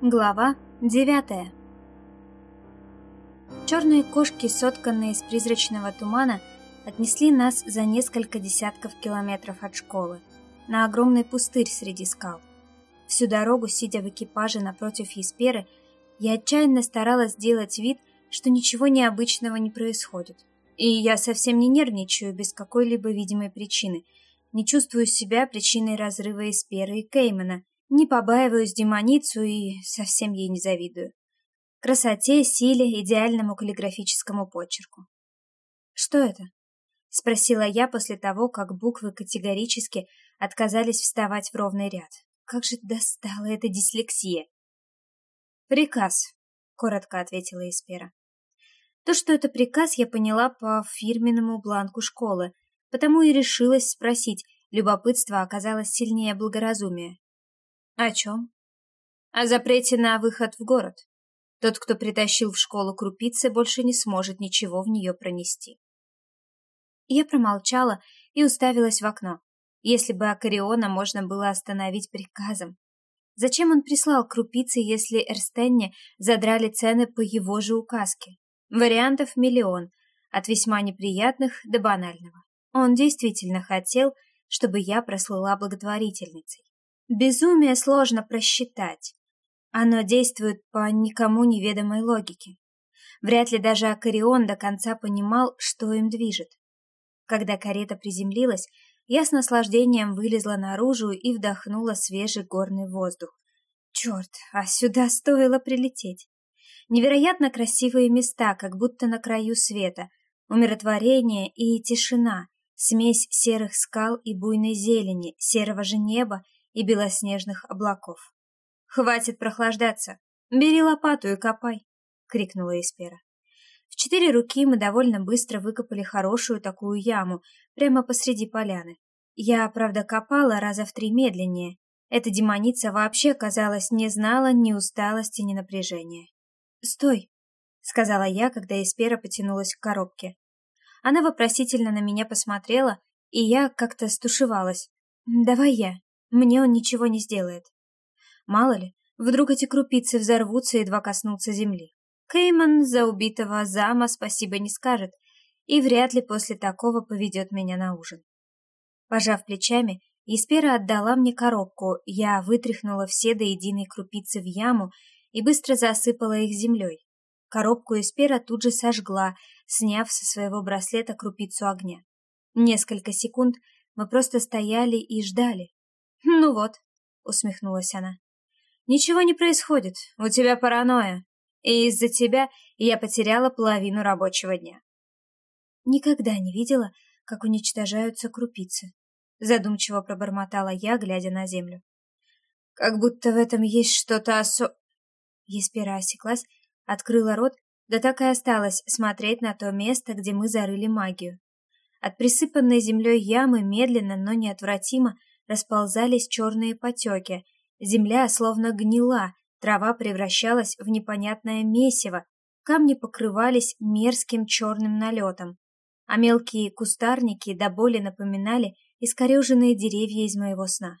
Глава девятая Черные кошки, сотканные из призрачного тумана, отнесли нас за несколько десятков километров от школы, на огромный пустырь среди скал. Всю дорогу, сидя в экипаже напротив Есперы, я отчаянно старалась сделать вид, что ничего необычного не происходит. И я совсем не нервничаю без какой-либо видимой причины, не чувствую себя причиной разрыва Есперы и Кеймана, не побаиваюсь демоницу и совсем ей не завидую. Красоте, силе, идеальному каллиграфическому почерку. «Что это?» — спросила я после того, как буквы категорически отказались вставать в ровный ряд. Как же достала эта дислексия! «Приказ», — коротко ответила Эспера. То, что это приказ, я поняла по фирменному бланку школы, потому и решилась спросить, любопытство оказалось сильнее благоразумия. О чем? О запрете на выход в город. Тот, кто притащил в школу крупицы, больше не сможет ничего в нее пронести. Я промолчала и уставилась в окно. Если бы Акариона можно было остановить приказом. Зачем он прислал крупицы, если Эрстенне задрали цены по его же указке? Вариантов миллион, от весьма неприятных до банального. Он действительно хотел, чтобы я прослыла благотворительницей. Безумие сложно просчитать. Оно действует по никому неведомой логике. Вряд ли даже Акарион до конца понимал, что им движет. Когда карета приземлилась, я с наслаждением вылезла наружу и вдохнула свежий горный воздух. Черт, а сюда стоило прилететь. Невероятно красивые места, как будто на краю света, умиротворение и тишина, смесь серых скал и буйной зелени, серого же неба и белоснежных облаков. «Хватит прохлаждаться! Бери лопату и копай!» — крикнула Эспера. В четыре руки мы довольно быстро выкопали хорошую такую яму прямо посреди поляны. Я, правда, копала раза в три медленнее. Эта демоница вообще, казалось, не знала ни усталости, ни напряжения. «Стой!» — сказала я, когда Эспера потянулась к коробке. Она вопросительно на меня посмотрела, и я как-то стушевалась. «Давай я!» Мне он ничего не сделает. Мало ли, вдруг эти крупицы взорвутся, едва коснутся земли. Кейман за убитого зама спасибо не скажет, и вряд ли после такого поведет меня на ужин. Пожав плечами, Еспера отдала мне коробку, я вытряхнула все до единой крупицы в яму и быстро засыпала их землей. Коробку Еспера тут же сожгла, сняв со своего браслета крупицу огня. Несколько секунд мы просто стояли и ждали, «Ну вот», — усмехнулась она. «Ничего не происходит, у тебя паранойя, и из-за тебя я потеряла половину рабочего дня». Никогда не видела, как уничтожаются крупицы. Задумчиво пробормотала я, глядя на землю. Как будто в этом есть что-то осо... Еспера осеклась, открыла рот, да так и осталась смотреть на то место, где мы зарыли магию. От присыпанной землей ямы медленно, но неотвратимо расползались черные потеки, земля словно гнила, трава превращалась в непонятное месиво, камни покрывались мерзким черным налетом, а мелкие кустарники до боли напоминали искореженные деревья из моего сна.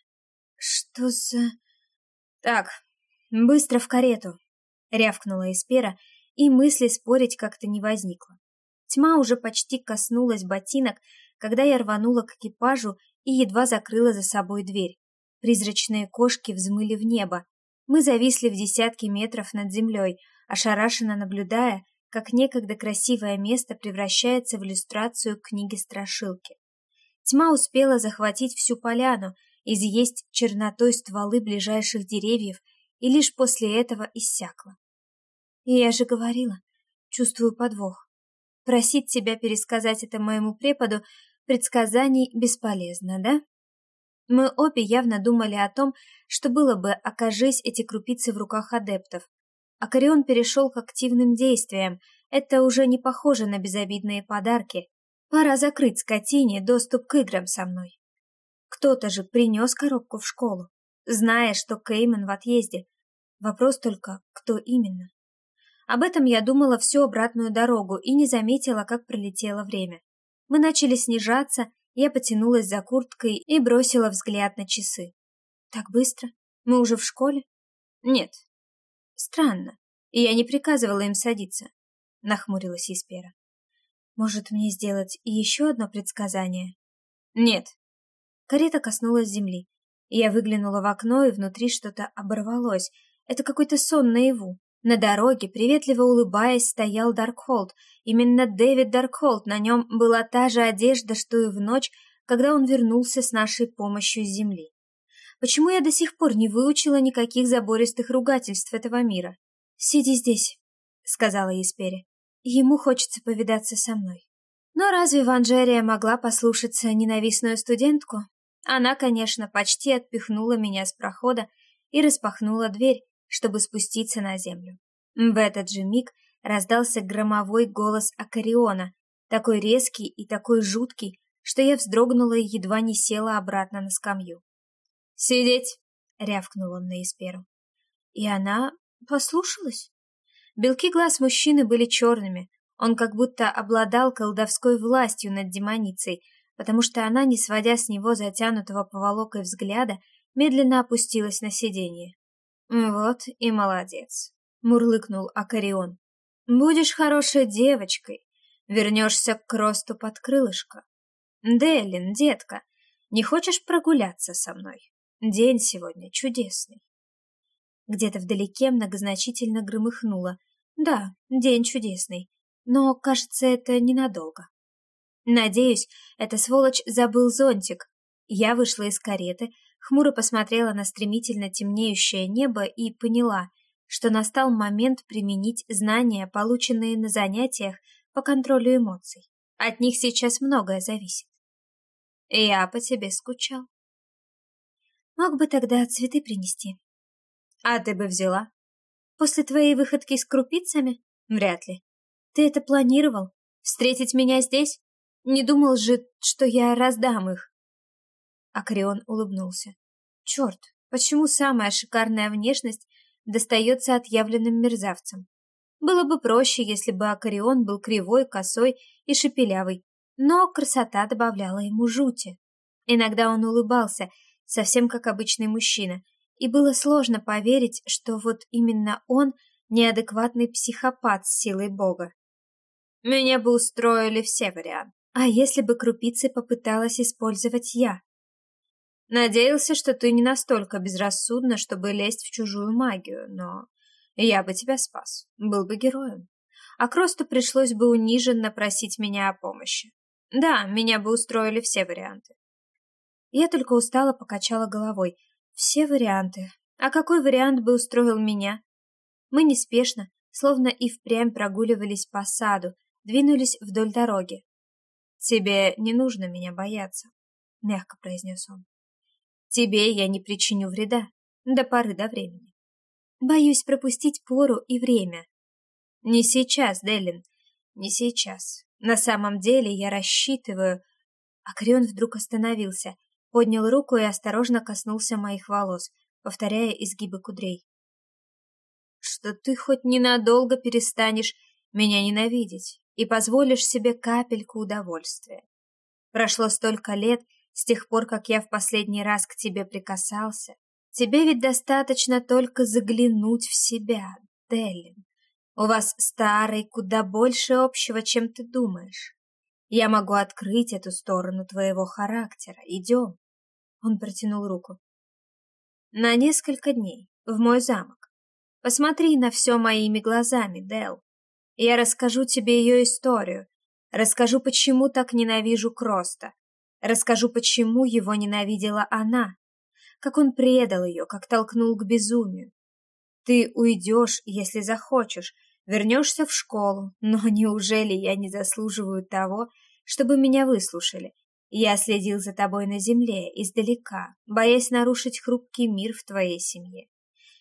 «Что за...» «Так, быстро в карету!» — рявкнула Эспера, и мысли спорить как-то не возникло. Тьма уже почти коснулась ботинок, когда я рванула к экипажу и едва закрыла за собой дверь. Призрачные кошки взмыли в небо. Мы зависли в десятки метров над землей, ошарашенно наблюдая, как некогда красивое место превращается в иллюстрацию книги-страшилки. Тьма успела захватить всю поляну, изъесть чернотой стволы ближайших деревьев и лишь после этого иссякла. И я же говорила, чувствую подвох. Просить тебя пересказать это моему преподу предсказаний бесполезно, да? Мы обе явно думали о том, что было бы, окажись эти крупицы в руках адептов. Акарион перешел к активным действиям, это уже не похоже на безобидные подарки. Пора закрыть скотине доступ к играм со мной. Кто-то же принес коробку в школу, зная, что Кейман в отъезде. Вопрос только, кто именно. Об этом я думала всю обратную дорогу и не заметила, как пролетело время. Мы начали снижаться, я потянулась за курткой и бросила взгляд на часы. Так быстро? Мы уже в школе? Нет. Странно. И я не приказывала им садиться. Нахмурилась Еспера. Может, мне сделать еще одно предсказание? Нет. Карета коснулась земли. Я выглянула в окно, и внутри что-то оборвалось. Это какой-то сон наяву. На дороге, приветливо улыбаясь, стоял Даркхолд. Именно Дэвид Даркхолд, на нем была та же одежда, что и в ночь, когда он вернулся с нашей помощью с земли. Почему я до сих пор не выучила никаких забористых ругательств этого мира? «Сиди здесь», — сказала Еспери. «Ему хочется повидаться со мной». Но разве Ванжерия могла послушаться ненавистную студентку? Она, конечно, почти отпихнула меня с прохода и распахнула дверь, чтобы спуститься на землю. В этот же миг раздался громовой голос Акариона, такой резкий и такой жуткий, что я вздрогнула и едва не села обратно на скамью. «Сидеть!» — рявкнул он на Исперу. И она послушалась. Белки глаз мужчины были черными, он как будто обладал колдовской властью над демоницей, потому что она, не сводя с него затянутого поволокой взгляда, медленно опустилась на сиденье. «Вот и молодец», — мурлыкнул Акарион. «Будешь хорошей девочкой, вернешься к росту под крылышко. Делин, детка, не хочешь прогуляться со мной? День сегодня чудесный». Где-то вдалеке многозначительно громыхнуло. «Да, день чудесный, но, кажется, это ненадолго». Надеюсь, эта сволочь забыл зонтик. Я вышла из кареты, хмуро посмотрела на стремительно темнеющее небо и поняла, что настал момент применить знания, полученные на занятиях по контролю эмоций. От них сейчас многое зависит. Я по тебе скучал. Мог бы тогда цветы принести. А ты бы взяла? После твоей выходки с крупицами? Вряд ли. Ты это планировал? Встретить меня здесь? Не думал же, что я раздам их. Акрион улыбнулся. Черт, почему самая шикарная внешность достается отъявленным мерзавцам? Было бы проще, если бы Акарион был кривой, косой и шепелявый, но красота добавляла ему жути. Иногда он улыбался, совсем как обычный мужчина, и было сложно поверить, что вот именно он неадекватный психопат с силой Бога. Меня бы устроили все варианты. А если бы крупицы попыталась использовать я? Надеялся, что ты не настолько безрассудна, чтобы лезть в чужую магию, но я бы тебя спас, был бы героем. А Кросту пришлось бы униженно просить меня о помощи. Да, меня бы устроили все варианты. Я только устало покачала головой. Все варианты. А какой вариант бы устроил меня? Мы неспешно, словно и впрямь прогуливались по саду, двинулись вдоль дороги. «Тебе не нужно меня бояться», — мягко произнес он. «Тебе я не причиню вреда до поры до времени. Боюсь пропустить пору и время». «Не сейчас, Делин, не сейчас. На самом деле я рассчитываю...» Акрион вдруг остановился, поднял руку и осторожно коснулся моих волос, повторяя изгибы кудрей. «Что ты хоть ненадолго перестанешь меня ненавидеть и позволишь себе капельку удовольствия. Прошло столько лет с тех пор, как я в последний раз к тебе прикасался. Тебе ведь достаточно только заглянуть в себя, Делин. У вас старый куда больше общего, чем ты думаешь. Я могу открыть эту сторону твоего характера. Идем. Он протянул руку. На несколько дней, в мой замок. Посмотри на все моими глазами, Дел. Я расскажу тебе ее историю, расскажу, почему так ненавижу Кроста, расскажу, почему его ненавидела она, как он предал ее, как толкнул к безумию. Ты уйдешь, если захочешь, вернешься в школу, но неужели я не заслуживаю того, чтобы меня выслушали? Я следил за тобой на земле, издалека, боясь нарушить хрупкий мир в твоей семье.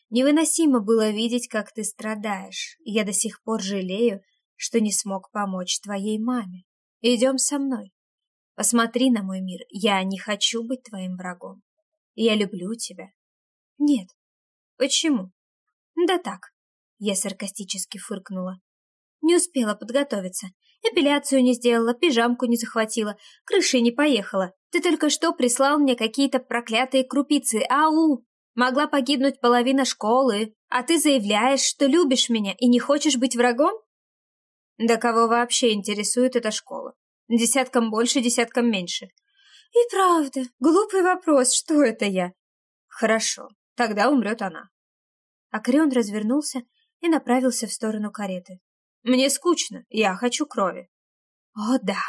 Невыносимо было видеть, как ты страдаешь, я до сих пор жалею, что не смог помочь твоей маме. Идем со мной. Посмотри на мой мир, я не хочу быть твоим врагом. Я люблю тебя. Нет. Почему? Да так. Я саркастически фыркнула. Не успела подготовиться. Эпиляцию не сделала, пижамку не захватила, крышей не поехала. Ты только что прислал мне какие-то проклятые крупицы. Ау! Могла погибнуть половина школы, а ты заявляешь, что любишь меня и не хочешь быть врагом? Да кого вообще интересует эта школа? Десяткам больше, десяткам меньше. И правда, глупый вопрос, что это я? Хорошо, тогда умрет она. Акрион развернулся и направился в сторону кареты. Мне скучно, я хочу крови. О, да,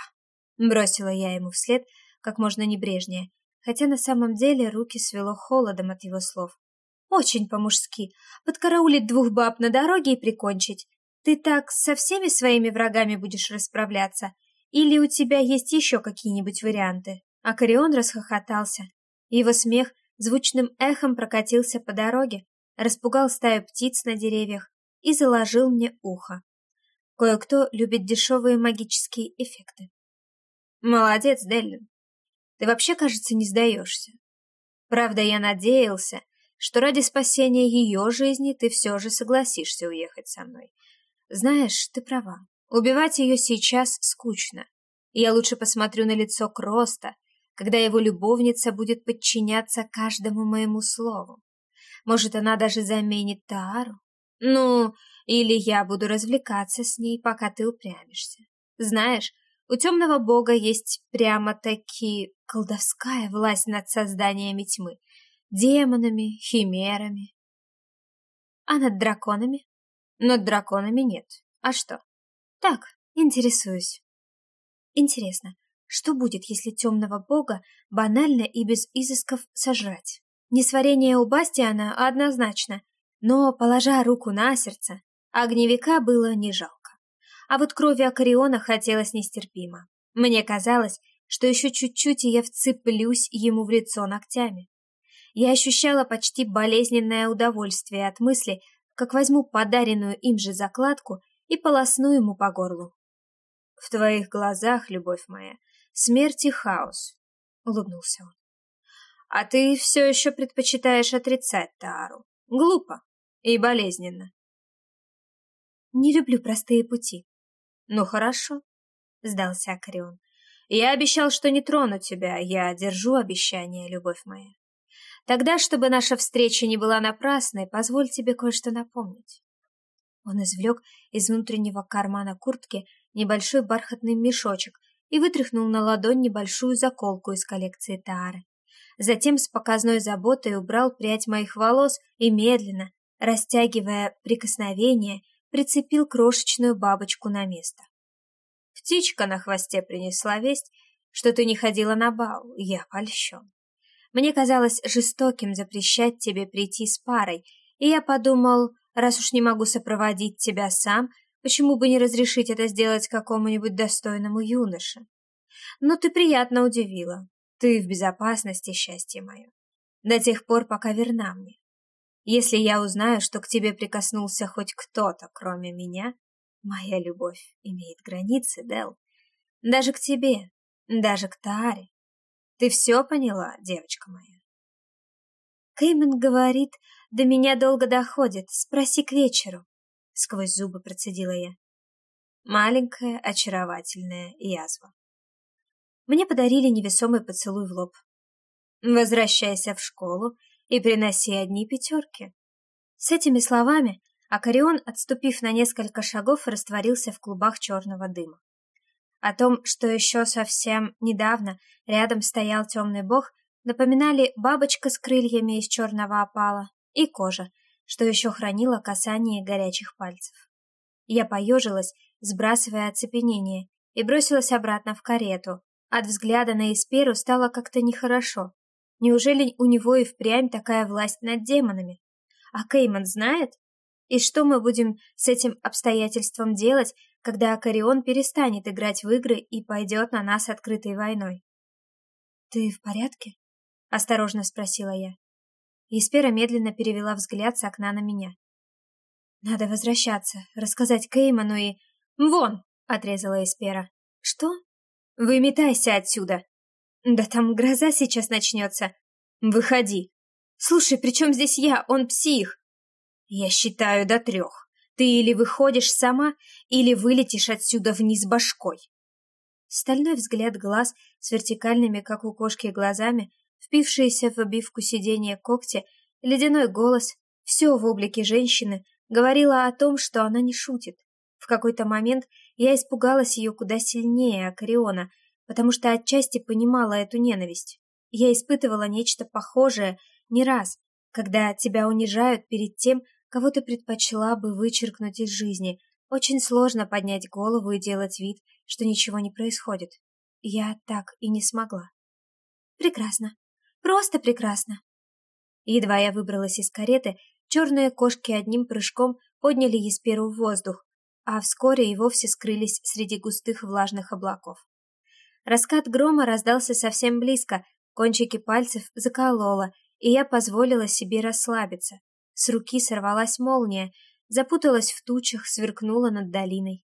бросила я ему вслед как можно небрежнее, хотя на самом деле руки свело холодом от его слов. Очень по-мужски. Подкараулить двух баб на дороге и прикончить. Ты так со всеми своими врагами будешь расправляться? Или у тебя есть еще какие-нибудь варианты? Акарион расхохотался. Его смех звучным эхом прокатился по дороге, распугал стаю птиц на деревьях и заложил мне ухо. Кое-кто любит дешевые магические эффекты. Молодец, Деллин. Ты вообще, кажется, не сдаешься. Правда, я надеялся, что ради спасения ее жизни ты все же согласишься уехать со мной. Знаешь, ты права. Убивать ее сейчас скучно. Я лучше посмотрю на лицо Кроста, когда его любовница будет подчиняться каждому моему слову. Может, она даже заменит Таару? Ну, или я буду развлекаться с ней, пока ты упрямишься. Знаешь, у темного бога есть прямо-таки колдовская власть над созданиями тьмы, демонами, химерами. А над драконами? Над драконами нет. А что? Так, интересуюсь. Интересно, что будет, если темного бога банально и без изысков сожрать? Несварение у Бастиана однозначно, но, положа руку на сердце, огневика было не жалко. А вот крови Акариона хотелось нестерпимо. Мне казалось, что еще чуть-чуть, и я вцеплюсь ему в лицо ногтями. Я ощущала почти болезненное удовольствие от мысли, как возьму подаренную им же закладку и полосну ему по горлу. «В твоих глазах, любовь моя, смерть и хаос», — улыбнулся он. «А ты все еще предпочитаешь отрицать Таару. Глупо и болезненно». «Не люблю простые пути», «Ну хорошо», — сдался Акрион. «Я обещал, что не трону тебя. Я держу обещание, любовь моя. Тогда, чтобы наша встреча не была напрасной, позволь тебе кое-что напомнить». Он извлек из внутреннего кармана куртки небольшой бархатный мешочек и вытряхнул на ладонь небольшую заколку из коллекции Таары. Затем с показной заботой убрал прядь моих волос и медленно, растягивая прикосновение, прицепил крошечную бабочку на место. Птичка на хвосте принесла весть, что ты не ходила на бал, я польщен. Мне казалось жестоким запрещать тебе прийти с парой, и я подумал, раз уж не могу сопроводить тебя сам, почему бы не разрешить это сделать какому-нибудь достойному юноше? Но ты приятно удивила. Ты в безопасности, счастье мое. До тех пор, пока верна мне. Если я узнаю, что к тебе прикоснулся хоть кто-то, кроме меня, моя любовь имеет границы, Дел. Даже к тебе, даже к Таре. Ты все поняла, девочка моя? Кеймен говорит, до меня долго доходит, спроси к вечеру. Сквозь зубы процедила я. Маленькая, очаровательная язва. Мне подарили невесомый поцелуй в лоб. Возвращайся в школу и приноси одни пятерки. С этими словами Акарион, отступив на несколько шагов, растворился в клубах черного дыма. О том, что еще совсем недавно рядом стоял темный бог, напоминали бабочка с крыльями из черного опала и кожа, что еще хранила касание горячих пальцев. Я поежилась, сбрасывая оцепенение, и бросилась обратно в карету. От взгляда на Исперу стало как-то нехорошо. Неужели у него и впрямь такая власть над демонами? А Кейман знает? И что мы будем с этим обстоятельством делать, когда Акарион перестанет играть в игры и пойдет на нас открытой войной? «Ты в порядке?» — осторожно спросила я. Испера медленно перевела взгляд с окна на меня. «Надо возвращаться, рассказать Кейману и...» «Вон!» — отрезала Испера. «Что?» «Выметайся отсюда!» Да там гроза сейчас начнется. Выходи. Слушай, при чем здесь я? Он псих. Я считаю до трех. Ты или выходишь сама, или вылетишь отсюда вниз башкой. Стальной взгляд глаз с вертикальными, как у кошки, глазами, впившиеся в обивку сиденья когти, ледяной голос, все в облике женщины говорило о том, что она не шутит. В какой-то момент я испугалась ее куда сильнее Акариона, потому что отчасти понимала эту ненависть. Я испытывала нечто похожее не раз, когда тебя унижают перед тем, кого ты предпочла бы вычеркнуть из жизни. Очень сложно поднять голову и делать вид, что ничего не происходит. Я так и не смогла. Прекрасно. Просто прекрасно. Едва я выбралась из кареты, черные кошки одним прыжком подняли Есперу в воздух, а вскоре и вовсе скрылись среди густых влажных облаков. Раскат грома раздался совсем близко, кончики пальцев закололо, и я позволила себе расслабиться. С руки сорвалась молния, запуталась в тучах, сверкнула над долиной.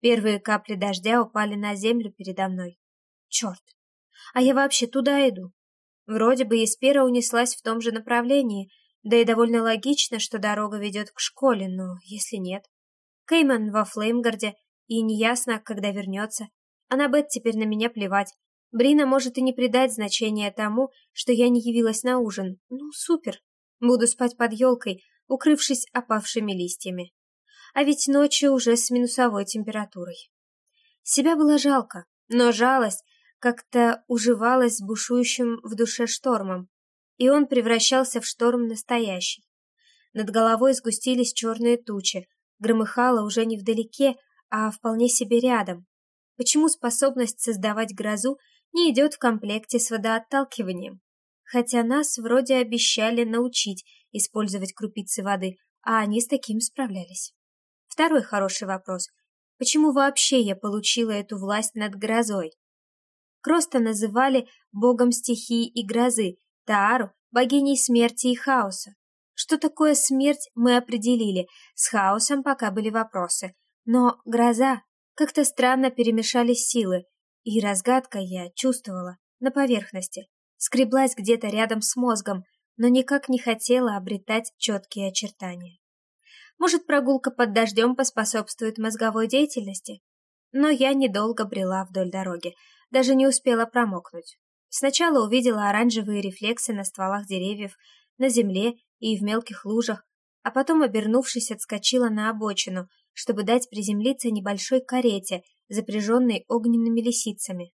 Первые капли дождя упали на землю передо мной. Черт! А я вообще туда иду. Вроде бы Еспера унеслась в том же направлении, да и довольно логично, что дорога ведет к школе, но если нет... Кейман во Флеймгарде, и неясно, когда вернется. А на Бет теперь на меня плевать. Брина может и не придать значения тому, что я не явилась на ужин. Ну, супер. Буду спать под елкой, укрывшись опавшими листьями. А ведь ночью уже с минусовой температурой. Себя было жалко, но жалость как-то уживалась с бушующим в душе штормом, и он превращался в шторм настоящий. Над головой сгустились черные тучи, громыхало уже не вдалеке, а вполне себе рядом. Почему способность создавать грозу не идет в комплекте с водоотталкиванием? Хотя нас вроде обещали научить использовать крупицы воды, а они с таким справлялись. Второй хороший вопрос. Почему вообще я получила эту власть над грозой? Кроста называли богом стихии и грозы, Таару – богиней смерти и хаоса. Что такое смерть, мы определили, с хаосом пока были вопросы. Но гроза, как-то странно перемешались силы, и разгадка я чувствовала на поверхности, скреблась где-то рядом с мозгом, но никак не хотела обретать четкие очертания. Может, прогулка под дождем поспособствует мозговой деятельности? Но я недолго брела вдоль дороги, даже не успела промокнуть. Сначала увидела оранжевые рефлексы на стволах деревьев, на земле и в мелких лужах, а потом, обернувшись, отскочила на обочину, чтобы дать приземлиться небольшой карете, запряженной огненными лисицами.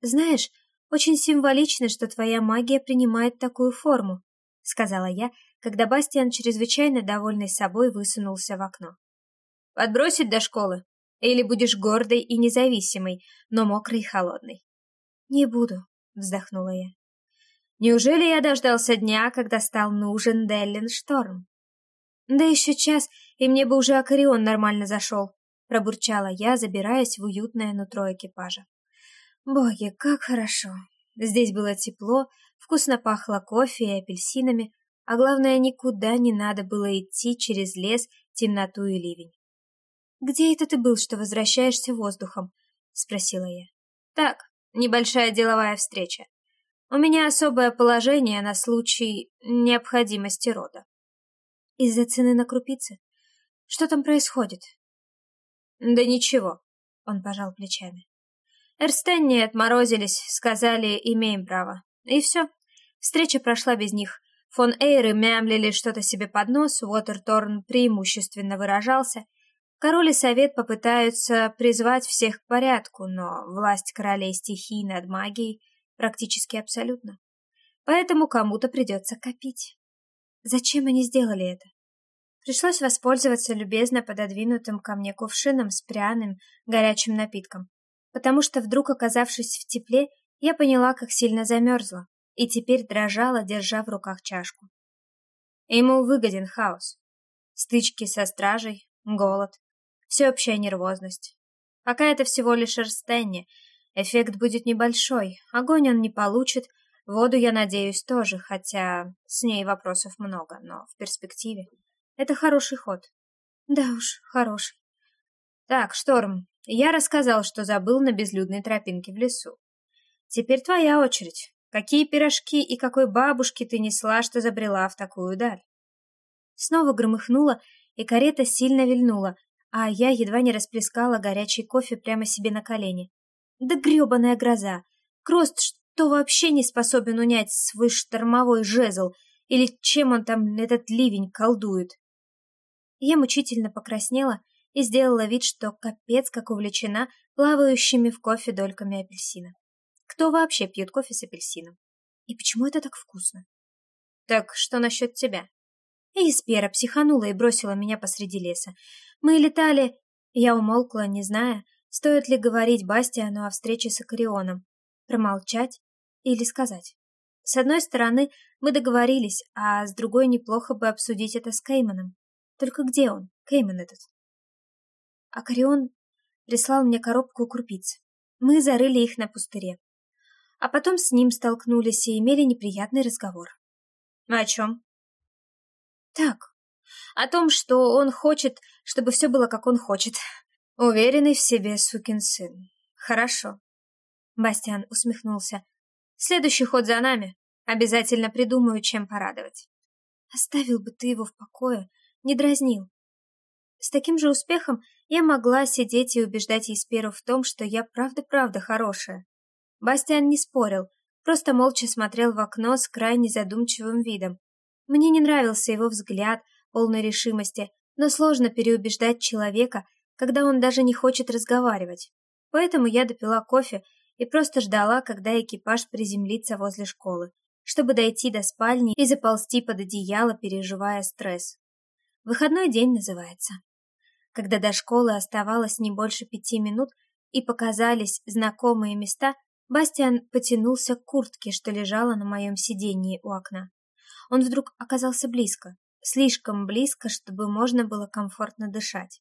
«Знаешь, очень символично, что твоя магия принимает такую форму», — сказала я, когда Бастиан, чрезвычайно довольный собой, высунулся в окно. «Подбросить до школы?» Или будешь гордой и независимой, но мокрой и холодной. Не буду, вздохнула я. Неужели я дождался дня, когда стал нужен Деллин Шторм? Да еще час, и мне бы уже Акарион нормально зашел, пробурчала я, забираясь в уютное нутро экипажа. Боги, как хорошо. Здесь было тепло, вкусно пахло кофе и апельсинами, а главное, никуда не надо было идти через лес, темноту и ливень. «Где это ты был, что возвращаешься воздухом?» — спросила я. «Так, небольшая деловая встреча. У меня особое положение на случай необходимости рода». «Из-за цены на крупицы? Что там происходит?» «Да ничего», — он пожал плечами. Эрстенни отморозились, сказали, имеем право. И все. Встреча прошла без них. Фон Эйры мямлили что-то себе под нос, Уотерторн преимущественно выражался — Король и совет попытаются призвать всех к порядку, но власть королей стихий над магией практически абсолютна. Поэтому кому-то придется копить. Зачем они сделали это? Пришлось воспользоваться любезно пододвинутым ко мне кувшином с пряным, горячим напитком, потому что вдруг, оказавшись в тепле, я поняла, как сильно замерзла, и теперь дрожала, держа в руках чашку. Ему выгоден хаос. Стычки со стражей, голод, всеобщая нервозность. Пока это всего лишь Эрстенни, эффект будет небольшой, огонь он не получит, воду, я надеюсь, тоже, хотя с ней вопросов много, но в перспективе. Это хороший ход. Да уж, хороший. Так, Шторм, я рассказал, что забыл на безлюдной тропинке в лесу. Теперь твоя очередь. Какие пирожки и какой бабушки ты несла, что забрела в такую даль? Снова громыхнуло, и карета сильно вильнула, а я едва не расплескала горячий кофе прямо себе на колени. Да грёбаная гроза! Крост, что вообще не способен унять свой штормовой жезл, Или чем он там этот ливень колдует? Я мучительно покраснела и сделала вид, что капец как увлечена плавающими в кофе дольками апельсина. Кто вообще пьет кофе с апельсином? И почему это так вкусно? Так что насчет тебя? Эйспера психанула и бросила меня посреди леса. Мы летали... Я умолкла, не зная, стоит ли говорить Бастиану о встрече с Акарионом. Промолчать или сказать. С одной стороны, мы договорились, а с другой неплохо бы обсудить это с Кейманом. Только где он, Кейман этот? Акарион прислал мне коробку крупиц. Мы зарыли их на пустыре. А потом с ним столкнулись и имели неприятный разговор. О чем? Так, о том, что он хочет, чтобы все было, как он хочет. Уверенный в себе сукин сын. Хорошо. Бастиан усмехнулся. Следующий ход за нами. Обязательно придумаю, чем порадовать. Оставил бы ты его в покое, не дразнил. С таким же успехом я могла сидеть и убеждать Есперу в том, что я правда-правда хорошая. Бастиан не спорил, просто молча смотрел в окно с крайне задумчивым видом. Мне не нравился его взгляд, полной решимости, но сложно переубеждать человека, когда он даже не хочет разговаривать. Поэтому я допила кофе и просто ждала, когда экипаж приземлится возле школы, чтобы дойти до спальни и заползти под одеяло, переживая стресс. Выходной день называется. Когда до школы оставалось не больше пяти минут и показались знакомые места, Бастиан потянулся к куртке, что лежала на моем сиденье у окна. Он вдруг оказался близко, слишком близко, чтобы можно было комфортно дышать.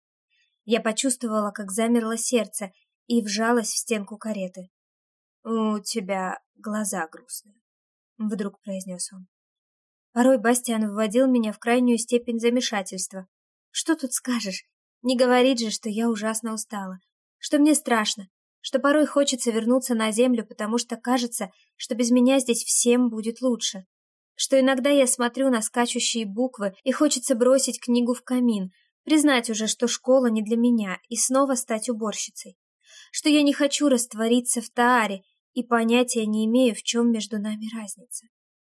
Я почувствовала, как замерло сердце и вжалась в стенку кареты. «У тебя глаза грустные», — вдруг произнес он. Порой Бастиан вводил меня в крайнюю степень замешательства. Что тут скажешь? Не говорит же, что я ужасно устала, что мне страшно, что порой хочется вернуться на землю, потому что кажется, что без меня здесь всем будет лучше. Что иногда я смотрю на скачущие буквы и хочется бросить книгу в камин, признать уже, что школа не для меня, и снова стать уборщицей. Что я не хочу раствориться в Тааре и понятия не имею, в чем между нами разница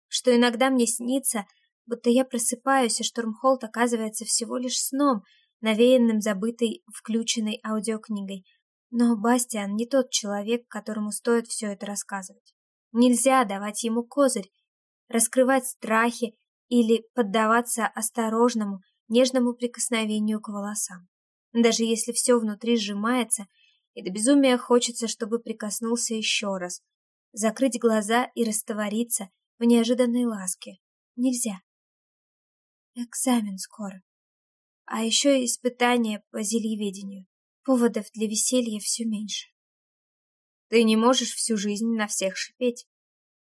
что иногда мне снится, будто я просыпаюсь, и Штормхолд оказывается всего лишь сном, навеянным забытой включенной аудиокнигой. Но Бастиан не тот человек, которому стоит все это рассказывать. Нельзя давать ему козырь, раскрывать страхи или поддаваться осторожному, нежному прикосновению к волосам. Даже если все внутри сжимается, и до безумия хочется, чтобы прикоснулся еще раз, закрыть глаза и раствориться, в неожиданной ласке. Нельзя. Экзамен скоро. А еще испытание по зельеведению. Поводов для веселья все меньше. Ты не можешь всю жизнь на всех шипеть.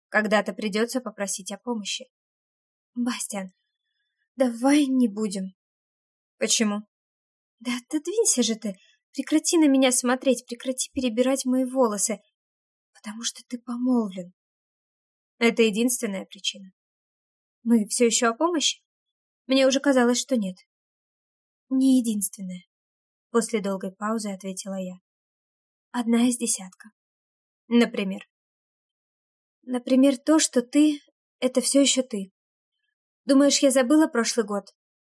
Когда-то придется попросить о помощи. Бастиан, давай не будем. Почему? Да отодвинься же ты. Прекрати на меня смотреть, прекрати перебирать мои волосы. Потому что ты помолвлен. Это единственная причина. Мы все еще о помощи? Мне уже казалось, что нет. Не единственная. После долгой паузы ответила я. Одна из десятка. Например? Например, то, что ты — это все еще ты. Думаешь, я забыла прошлый год?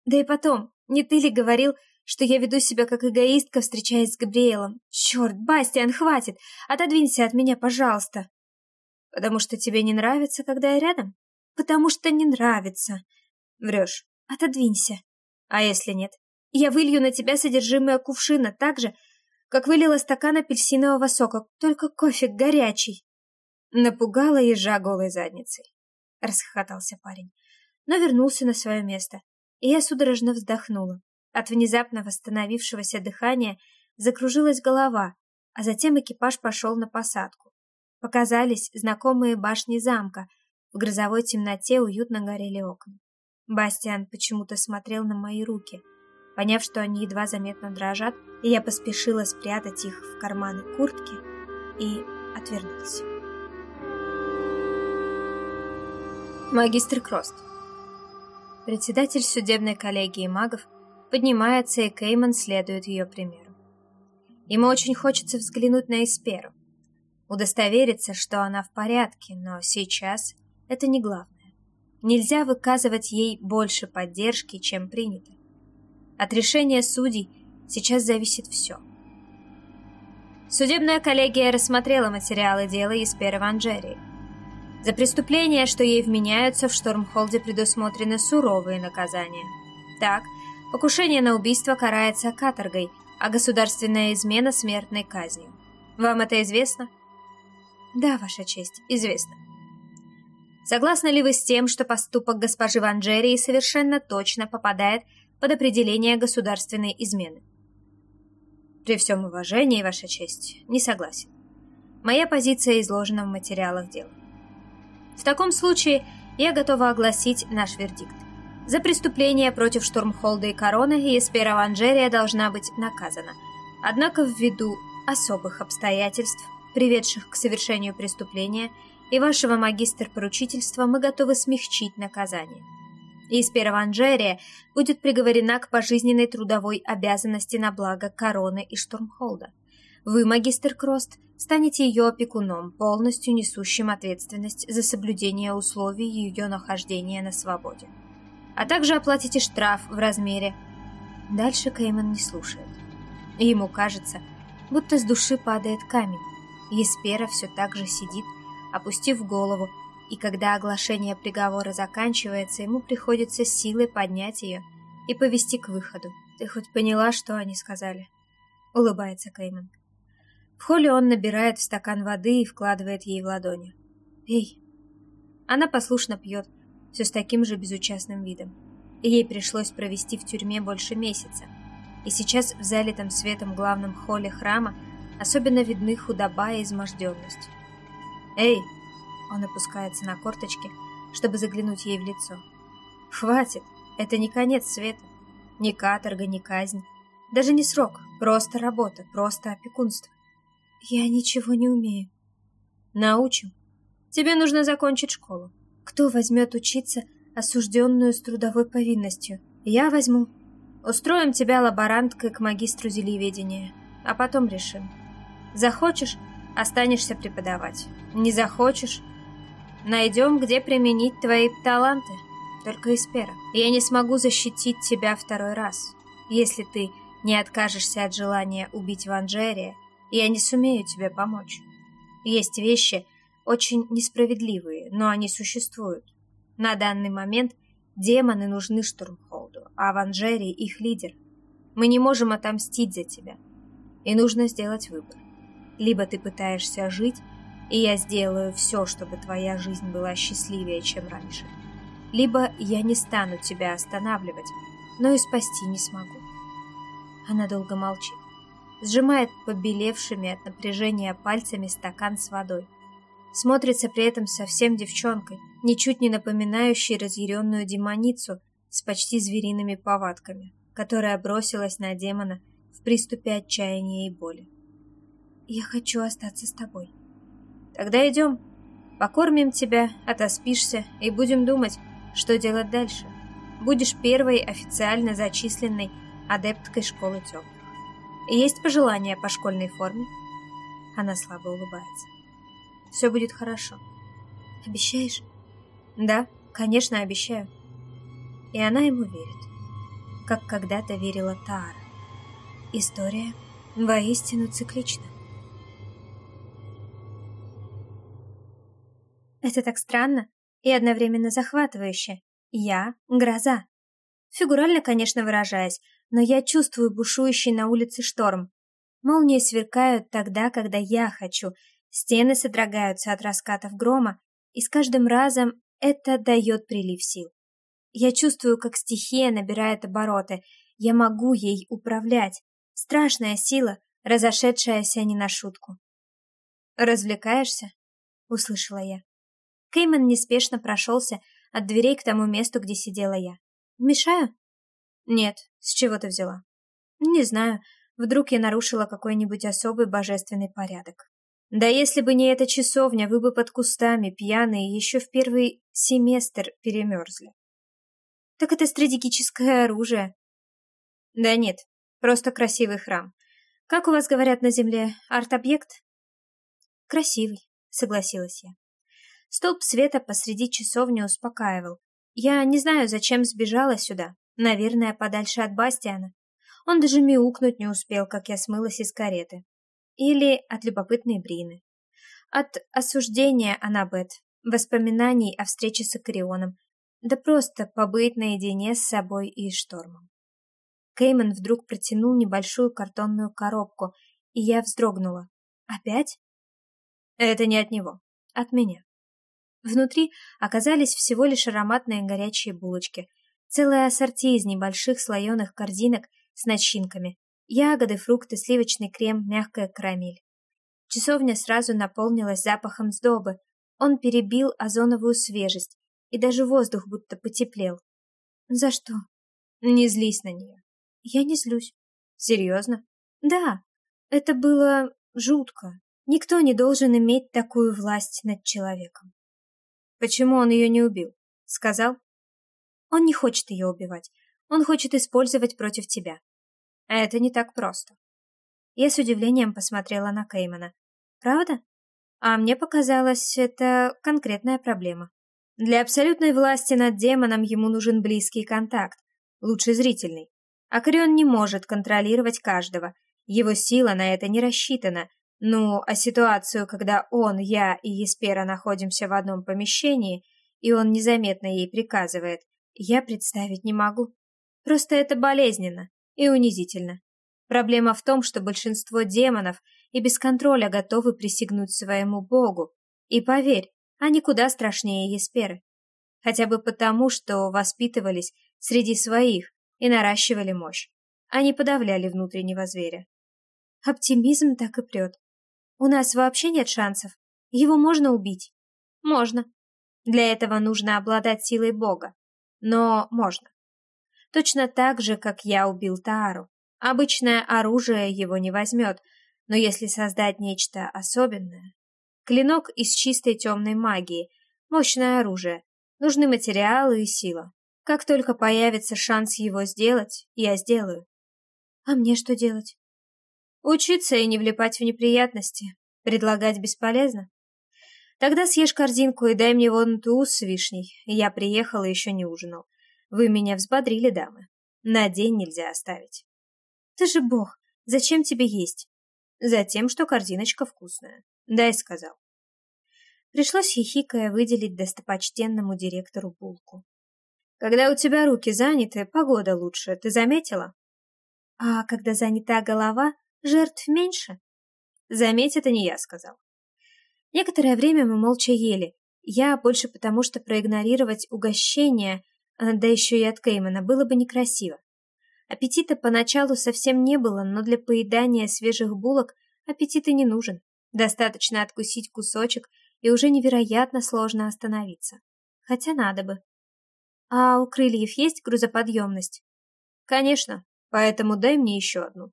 Да и потом, не ты ли говорил, что я веду себя как эгоистка, встречаясь с Габриэлом? Черт, Бастиан, хватит! Отодвинься от меня, пожалуйста. Потому что тебе не нравится, когда я рядом? Потому что не нравится. Врешь. Отодвинься. А если нет? Я вылью на тебя содержимое кувшина так же, как вылила стакан апельсинового сока, только кофе горячий. Напугала ежа голой задницей. Расхохотался парень, но вернулся на свое место, и я судорожно вздохнула. От внезапно восстановившегося дыхания закружилась голова, а затем экипаж пошел на посадку. Показались знакомые башни замка. В грозовой темноте уютно горели окна. Бастиан почему-то смотрел на мои руки. Поняв, что они едва заметно дрожат, я поспешила спрятать их в карманы куртки и отвернулась. Магистр Крост Председатель судебной коллегии магов поднимается, и Кейман следует ее примеру. Ему очень хочется взглянуть на Эсперу, удостовериться, что она в порядке, но сейчас это не главное. Нельзя выказывать ей больше поддержки, чем принято. От решения судей сейчас зависит все. Судебная коллегия рассмотрела материалы дела Еспера Ванжерии. За преступления, что ей вменяются, в Штормхолде предусмотрены суровые наказания. Так, покушение на убийство карается каторгой, а государственная измена – смертной казнью. Вам это известно? Да, Ваша честь, известно. Согласны ли вы с тем, что поступок госпожи Ванжерии совершенно точно попадает под определение государственной измены? При всем уважении, Ваша честь, не согласен. Моя позиция изложена в материалах дела. В таком случае я готова огласить наш вердикт. За преступление против Штормхолда и Короны Еспера Ванжерия должна быть наказана. Однако ввиду особых обстоятельств, приведших к совершению преступления, и вашего магистр-поручительства мы готовы смягчить наказание. Еспера Ванжерия будет приговорена к пожизненной трудовой обязанности на благо Короны и Штормхолда. Вы, магистр Крост, станете ее опекуном, полностью несущим ответственность за соблюдение условий ее нахождения на свободе. А также оплатите штраф в размере... Дальше Кейман не слушает. Ему кажется, будто с души падает камень. Еспера все так же сидит, опустив голову, и когда оглашение приговора заканчивается, ему приходится силой поднять ее и повести к выходу. «Ты хоть поняла, что они сказали?» — улыбается Кейман. В холле он набирает в стакан воды и вкладывает ей в ладони. «Пей». Она послушно пьет, все с таким же безучастным видом. Ей пришлось провести в тюрьме больше месяца. И сейчас в залитом светом главном холле храма особенно видны худоба и изможденность. «Эй!» Он опускается на корточки, чтобы заглянуть ей в лицо. «Хватит! Это не конец света. Ни каторга, ни казнь. Даже не срок. Просто работа, просто опекунство. Я ничего не умею. Научим. Тебе нужно закончить школу. Кто возьмет учиться осужденную с трудовой повинностью? Я возьму. Устроим тебя лаборанткой к магистру зельеведения, а потом решим. Захочешь – останешься преподавать. Не захочешь – найдем, где применить твои таланты. Только из пера. Я не смогу защитить тебя второй раз. Если ты не откажешься от желания убить Ванжерия, я не сумею тебе помочь. Есть вещи очень несправедливые, но они существуют. На данный момент демоны нужны Штурмхолду, а Ванжери их лидер. Мы не можем отомстить за тебя. И нужно сделать выбор. Либо ты пытаешься жить, и я сделаю все, чтобы твоя жизнь была счастливее, чем раньше. Либо я не стану тебя останавливать, но и спасти не смогу. Она долго молчит сжимает побелевшими от напряжения пальцами стакан с водой. Смотрится при этом совсем девчонкой, ничуть не напоминающей разъяренную демоницу с почти звериными повадками, которая бросилась на демона в приступе отчаяния и боли. «Я хочу остаться с тобой». «Тогда идем. Покормим тебя, отоспишься и будем думать, что делать дальше. Будешь первой официально зачисленной адепткой школы темных. Есть пожелания по школьной форме?» Она слабо улыбается. «Все будет хорошо. Обещаешь?» «Да, конечно, обещаю». И она ему верит, как когда-то верила Таара. История воистину циклична. Это так странно и одновременно захватывающе. Я — гроза. Фигурально, конечно, выражаясь, но я чувствую бушующий на улице шторм. Молнии сверкают тогда, когда я хочу, стены содрогаются от раскатов грома, и с каждым разом это дает прилив сил. Я чувствую, как стихия набирает обороты, я могу ей управлять. Страшная сила, разошедшаяся не на шутку. «Развлекаешься?» — услышала я. Кейман неспешно прошелся от дверей к тому месту, где сидела я. «Мешаю?» «Нет, с чего ты взяла?» «Не знаю. Вдруг я нарушила какой-нибудь особый божественный порядок. Да если бы не эта часовня, вы бы под кустами, пьяные, еще в первый семестр перемерзли. Так это стратегическое оружие. Да нет, просто красивый храм. Как у вас говорят на земле, арт-объект? Красивый, согласилась я. Столб света посреди часовни успокаивал, Я не знаю, зачем сбежала сюда. Наверное, подальше от Бастиана. Он даже мяукнуть не успел, как я смылась из кареты. Или от любопытной Брины. От осуждения Анабет, воспоминаний о встрече с Акарионом, да просто побыть наедине с собой и штормом. Кейман вдруг протянул небольшую картонную коробку, и я вздрогнула. «Опять?» «Это не от него. От меня». Внутри оказались всего лишь ароматные горячие булочки, целая ассорти из небольших слоеных корзинок с начинками, ягоды, фрукты, сливочный крем, мягкая карамель. Часовня сразу наполнилась запахом сдобы, он перебил озоновую свежесть, и даже воздух будто потеплел. «За что?» «Не злись на нее». «Я не злюсь». «Серьезно?» «Да, это было жутко. Никто не должен иметь такую власть над человеком». «Почему он ее не убил?» «Сказал?» «Он не хочет ее убивать. Он хочет использовать против тебя. А это не так просто». Я с удивлением посмотрела на Кеймана. «Правда?» А мне показалось, это конкретная проблема. Для абсолютной власти над демоном ему нужен близкий контакт, лучше зрительный. Акрион не может контролировать каждого, его сила на это не рассчитана, ну, а ситуацию, когда он, я и Еспера находимся в одном помещении, и он незаметно ей приказывает, я представить не могу. Просто это болезненно и унизительно. Проблема в том, что большинство демонов и без контроля готовы присягнуть своему богу. И поверь, они куда страшнее Есперы. Хотя бы потому, что воспитывались среди своих и наращивали мощь. Они подавляли внутреннего зверя. Оптимизм так и прет. У нас вообще нет шансов. Его можно убить. Можно. Для этого нужно обладать силой бога. Но можно. Точно так же, как я убил Таару. Обычное оружие его не возьмет, но если создать нечто особенное... Клинок из чистой темной магии, мощное оружие, нужны материалы и сила. Как только появится шанс его сделать, я сделаю. А мне что делать? Учиться и не влипать в неприятности. Предлагать бесполезно. Тогда съешь корзинку и дай мне вон ту с вишней. Я приехал и еще не ужинал. Вы меня взбодрили, дамы. На день нельзя оставить. Ты же бог, зачем тебе есть? Затем, что корзиночка вкусная. Дай, сказал. Пришлось хихикая выделить достопочтенному директору булку. Когда у тебя руки заняты, погода лучше, ты заметила? А когда занята голова, жертв меньше? Заметь, это не я сказал. Некоторое время мы молча ели. Я больше потому, что проигнорировать угощение, да еще и от Кеймана, было бы некрасиво. Аппетита поначалу совсем не было, но для поедания свежих булок аппетит и не нужен. Достаточно откусить кусочек, и уже невероятно сложно остановиться. Хотя надо бы. А у крыльев есть грузоподъемность? Конечно, поэтому дай мне еще одну.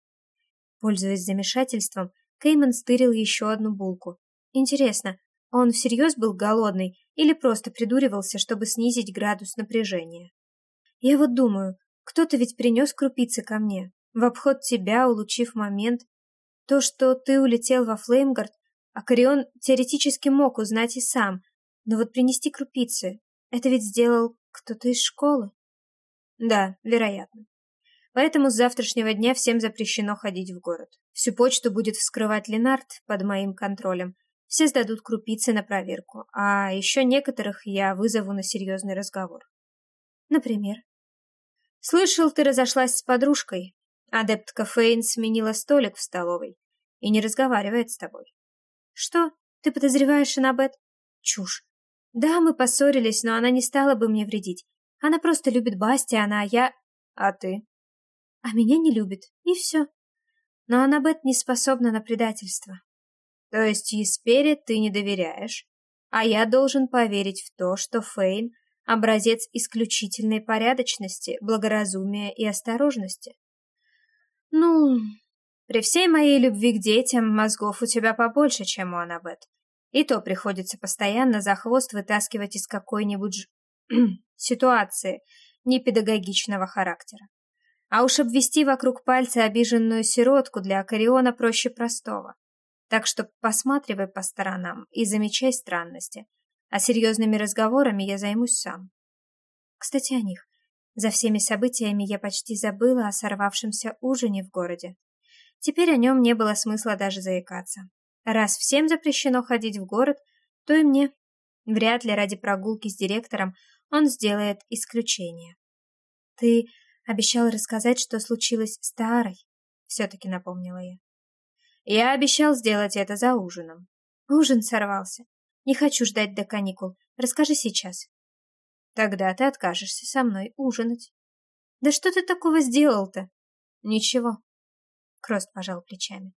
Пользуясь замешательством, Кейман стырил еще одну булку. Интересно, он всерьез был голодный или просто придуривался, чтобы снизить градус напряжения? Я вот думаю, кто-то ведь принес крупицы ко мне, в обход тебя, улучив момент. То, что ты улетел во Флеймгард, Акарион теоретически мог узнать и сам, но вот принести крупицы — это ведь сделал кто-то из школы. Да, вероятно. Поэтому с завтрашнего дня всем запрещено ходить в город. Всю почту будет вскрывать Ленард под моим контролем. Все сдадут крупицы на проверку, а еще некоторых я вызову на серьезный разговор. Например? Слышал, ты разошлась с подружкой. Адептка Фейн сменила столик в столовой и не разговаривает с тобой. Что? Ты подозреваешь Анабет? Чушь. Да, мы поссорились, но она не стала бы мне вредить. Она просто любит Бастиана, а я... А ты? А меня не любит, и все. Но Анабет не способна на предательство. То есть Еспере ты не доверяешь, а я должен поверить в то, что Фейн образец исключительной порядочности, благоразумия и осторожности. Ну, при всей моей любви к детям мозгов у тебя побольше, чем у Анабет. И то приходится постоянно за хвост вытаскивать из какой-нибудь ситуации непедагогичного характера. А уж обвести вокруг пальца обиженную сиротку для Акариона проще простого. Так что посматривай по сторонам и замечай странности, а серьезными разговорами я займусь сам. Кстати, о них. За всеми событиями я почти забыла о сорвавшемся ужине в городе. Теперь о нем не было смысла даже заикаться. Раз всем запрещено ходить в город, то и мне. Вряд ли ради прогулки с директором он сделает исключение. «Ты обещал рассказать, что случилось с Таарой?» — все-таки напомнила я. «Я обещал сделать это за ужином». «Ужин сорвался. Не хочу ждать до каникул. Расскажи сейчас». Тогда ты откажешься со мной ужинать. Да что ты такого сделал-то? Ничего. Крост пожал плечами.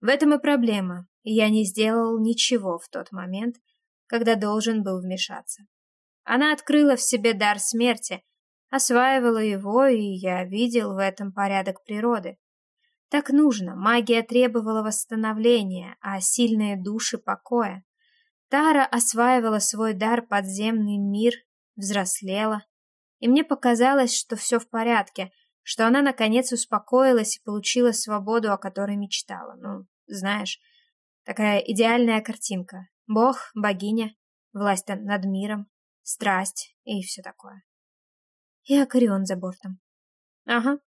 В этом и проблема. Я не сделал ничего в тот момент, когда должен был вмешаться. Она открыла в себе дар смерти, осваивала его, и я видел в этом порядок природы. Так нужно, магия требовала восстановления, а сильные души — покоя. Тара осваивала свой дар подземный мир взрослела, и мне показалось, что все в порядке, что она наконец успокоилась и получила свободу, о которой мечтала. Ну, знаешь, такая идеальная картинка. Бог, богиня, власть над миром, страсть и все такое. И Акарион за бортом. Ага.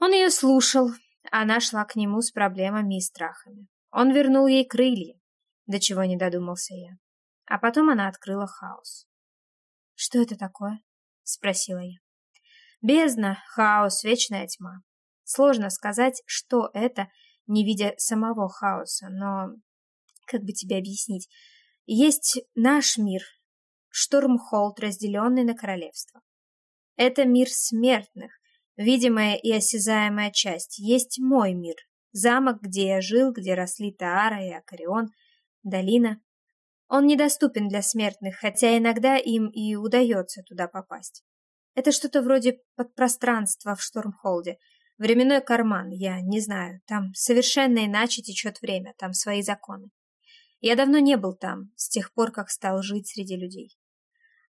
Он ее слушал, она шла к нему с проблемами и страхами. Он вернул ей крылья, до чего не додумался я. А потом она открыла хаос. «Что это такое?» — спросила я. «Бездна, хаос, вечная тьма. Сложно сказать, что это, не видя самого хаоса, но... Как бы тебе объяснить? Есть наш мир, Штормхолд, разделенный на королевства. Это мир смертных, видимая и осязаемая часть. Есть мой мир, замок, где я жил, где росли Таара и Акарион, долина, он недоступен для смертных, хотя иногда им и удается туда попасть. Это что-то вроде подпространства в Штормхолде. Временной карман, я не знаю. Там совершенно иначе течет время, там свои законы. Я давно не был там, с тех пор, как стал жить среди людей.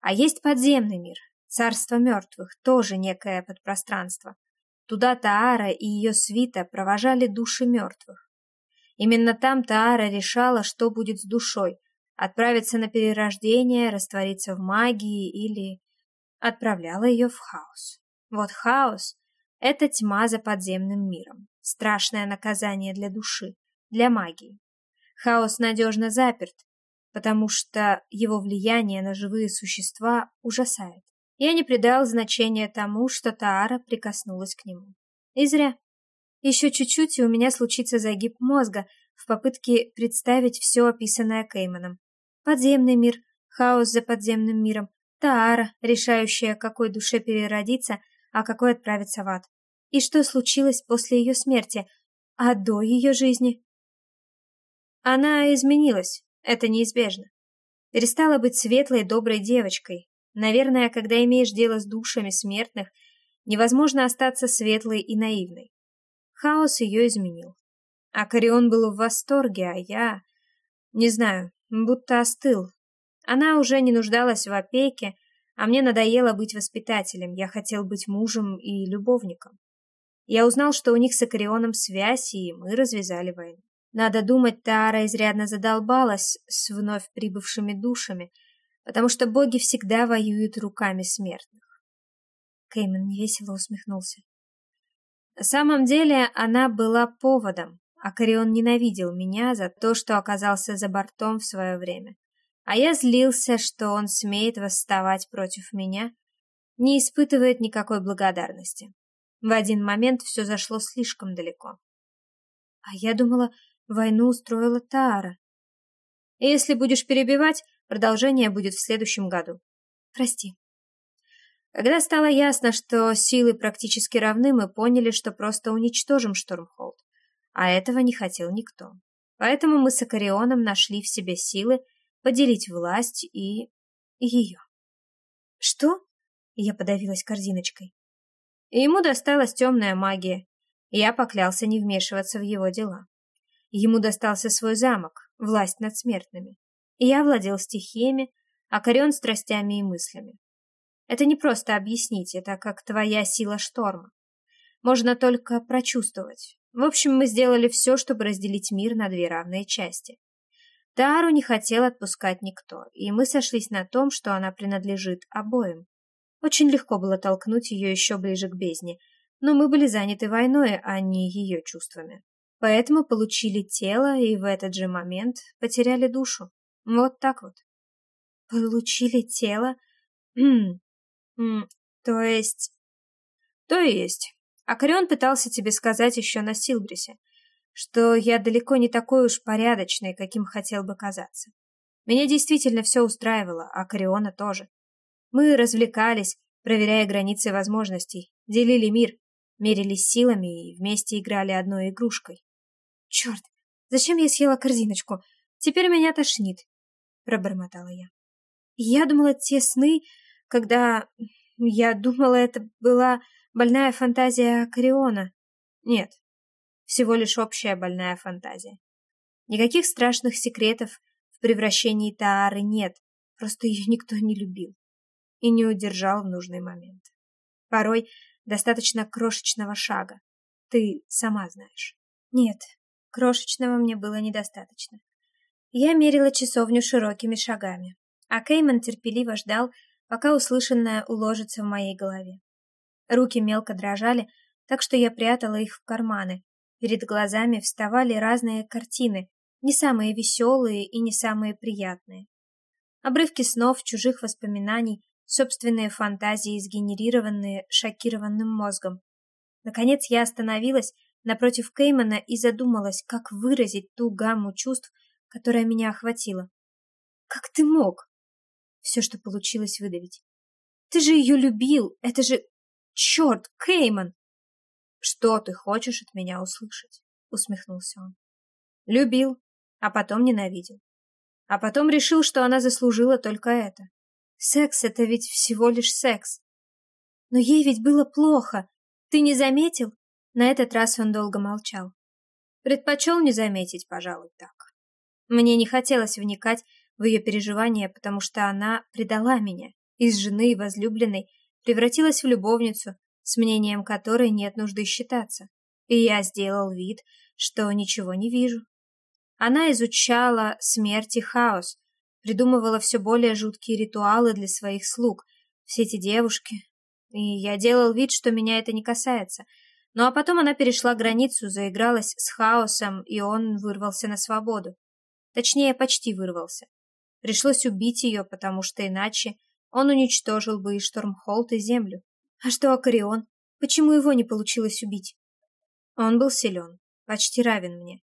А есть подземный мир, царство мертвых, тоже некое подпространство. Туда Таара и ее свита провожали души мертвых. Именно там Таара решала, что будет с душой, отправиться на перерождение, раствориться в магии или отправляла ее в хаос. Вот хаос — это тьма за подземным миром, страшное наказание для души, для магии. Хаос надежно заперт, потому что его влияние на живые существа ужасает. Я не придал значения тому, что Таара прикоснулась к нему. И зря. Еще чуть-чуть, и у меня случится загиб мозга в попытке представить все описанное Кейманом. Подземный мир, хаос за подземным миром, Таара, решающая, какой душе переродиться, а какой отправиться в ад. И что случилось после ее смерти, а до ее жизни? Она изменилась, это неизбежно. Перестала быть светлой, доброй девочкой. Наверное, когда имеешь дело с душами смертных, невозможно остаться светлой и наивной. Хаос ее изменил. А Карион был в восторге, а я... Не знаю, будто остыл. Она уже не нуждалась в опеке, а мне надоело быть воспитателем, я хотел быть мужем и любовником. Я узнал, что у них с Акарионом связь, и мы развязали войну. Надо думать, Таара изрядно задолбалась с вновь прибывшими душами, потому что боги всегда воюют руками смертных. Кейман невесело усмехнулся. На самом деле она была поводом, Акарион ненавидел меня за то, что оказался за бортом в свое время. А я злился, что он смеет восставать против меня, не испытывает никакой благодарности. В один момент все зашло слишком далеко. А я думала, войну устроила Таара. Если будешь перебивать, продолжение будет в следующем году. Прости. Когда стало ясно, что силы практически равны, мы поняли, что просто уничтожим Штормхолд а этого не хотел никто. Поэтому мы с Акарионом нашли в себе силы поделить власть и... ее. «Что?» — я подавилась корзиночкой. И ему досталась темная магия, я поклялся не вмешиваться в его дела. Ему достался свой замок, власть над смертными, я владел стихиями, а Корион страстями и мыслями. Это не просто объяснить, это как твоя сила шторма. Можно только прочувствовать, в общем, мы сделали все, чтобы разделить мир на две равные части. Тару не хотел отпускать никто, и мы сошлись на том, что она принадлежит обоим. Очень легко было толкнуть ее еще ближе к бездне, но мы были заняты войной, а не ее чувствами. Поэтому получили тело и в этот же момент потеряли душу. Вот так вот. Получили тело? То есть... То есть. Акарион пытался тебе сказать еще на Силбрисе, что я далеко не такой уж порядочный, каким хотел бы казаться. Меня действительно все устраивало, а Кариона тоже. Мы развлекались, проверяя границы возможностей, делили мир, мерились силами и вместе играли одной игрушкой. «Черт, зачем я съела корзиночку? Теперь меня тошнит», — пробормотала я. «Я думала, те сны, когда... Я думала, это была больная фантазия Кариона. Нет, всего лишь общая больная фантазия. Никаких страшных секретов в превращении Таары нет, просто ее никто не любил и не удержал в нужный момент. Порой достаточно крошечного шага. Ты сама знаешь. Нет, крошечного мне было недостаточно. Я мерила часовню широкими шагами, а Кейман терпеливо ждал, пока услышанное уложится в моей голове. Руки мелко дрожали, так что я прятала их в карманы. Перед глазами вставали разные картины, не самые веселые и не самые приятные. Обрывки снов, чужих воспоминаний, собственные фантазии, сгенерированные шокированным мозгом. Наконец я остановилась напротив Кеймана и задумалась, как выразить ту гамму чувств, которая меня охватила. «Как ты мог?» Все, что получилось выдавить. «Ты же ее любил! Это же... Черт, Кейман!» «Что ты хочешь от меня услышать?» — усмехнулся он. «Любил, а потом ненавидел. А потом решил, что она заслужила только это. Секс — это ведь всего лишь секс. Но ей ведь было плохо. Ты не заметил? На этот раз он долго молчал. Предпочел не заметить, пожалуй, так. Мне не хотелось вникать в ее переживания, потому что она предала меня. Из жены и возлюбленной превратилась в любовницу, с мнением которой нет нужды считаться. И я сделал вид, что ничего не вижу. Она изучала смерть и хаос, придумывала все более жуткие ритуалы для своих слуг, все эти девушки. И я делал вид, что меня это не касается. Ну а потом она перешла границу, заигралась с хаосом, и он вырвался на свободу. Точнее, почти вырвался. Пришлось убить ее, потому что иначе он уничтожил бы и Штормхолд, и Землю. А что Акарион? Почему его не получилось убить? Он был силен, почти равен мне,